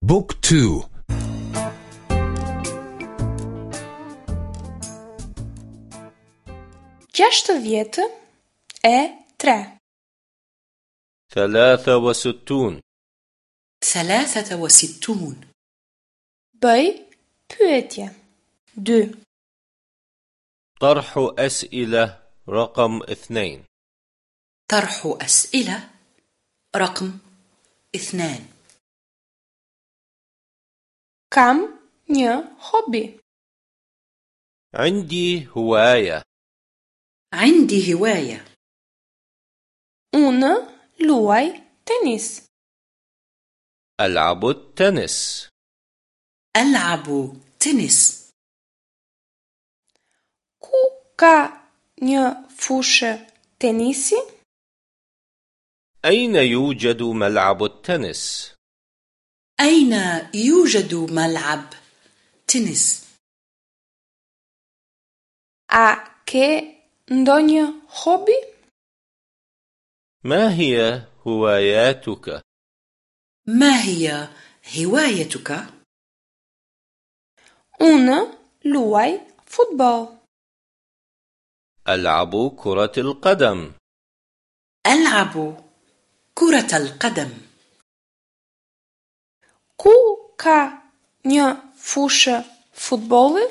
Book 2 Gjashtë vjetë e tre. Thalatha wa sittun. Thalatha wa sittun. Bëj pyetje. 2 Tarhu esila rakam 2 Tarhu esila رقم 2 kam një hobi عندي هواية. عندي هواية. Unë luaj tenis. ألعب التنس. ألعب تنس. Ku ka ني фуше تنسي أين يوجد ملعب التنس؟ أين يوجد ملعب تنس؟ A ke ndonjë hobi? ما هي هواياتك؟ ما هي هوايتك؟ Unë luaj futboll. ألعب كرة القدم ألعب كرة القدم Ku ka një fushë futbolli?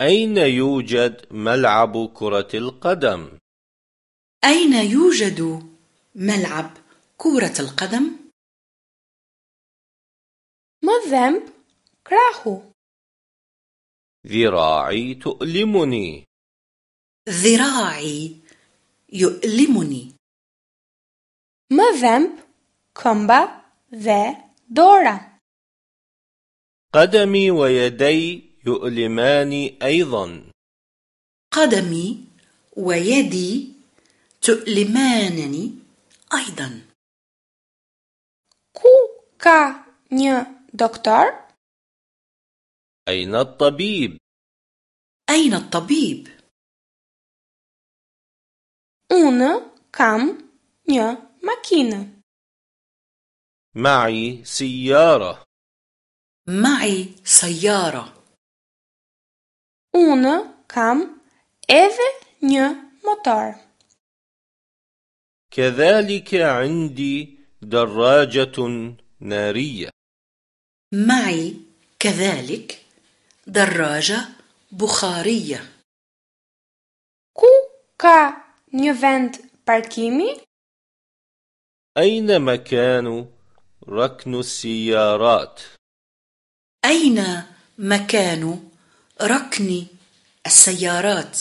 أين يوجد ملعب كرة القدم؟ أين يوجد ملعب كرة القدم؟ Më dhemb krahu. ذراعي تؤلمني ذراعي يؤلمني Më dhemb këmba dhe dora. قدمي ويدي يؤلماني أيضا قدمي ويدي تؤلمانني أيضا Ku ka një doktor? أين الطبيب؟ أين الطبيب؟ Unë kam një makinë. معي سيارة معي سيارة Unë kam edhe një motor. كذلك عندي دراجة نارية معي كذلك دراجة بخارية Ku ka një vend parkimi? أين مكان ركن السيارات. أين مكان ركن السيارات؟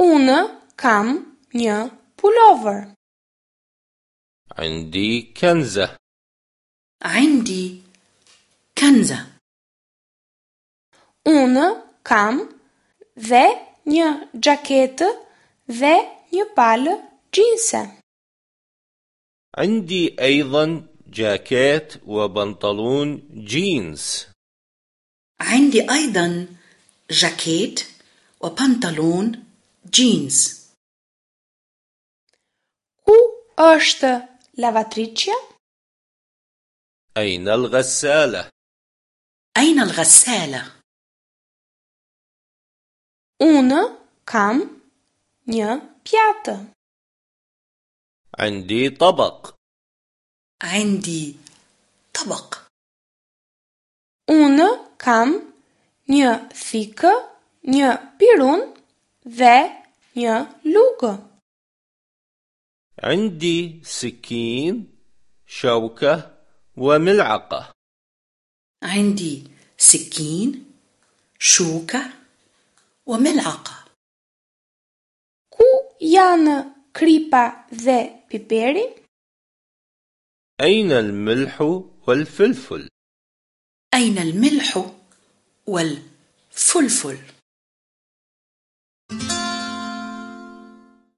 أنا كام نيا بولوفر عندي كنزة. عندي كنزة. أنا كام ذا نيا جاكيت ذا نيا بال جينسه عندي أيضا جاكيت وبنطلون جينز عندي أيضا جاكيت وبنطلون جينز Ku është lavatriçja? أين الغسالة؟ أين الغسالة؟ Unë kam një pjatë. عندي طبق. عندي طبق. Unë kam një thikë, një pirun dhe një lugë. عندي سكين شوكة وملعقة عندي سكين شوكة وملعقة Ku janë kripa dhe piperi? أين الملح والفلفل؟ أين الملح والفلفل؟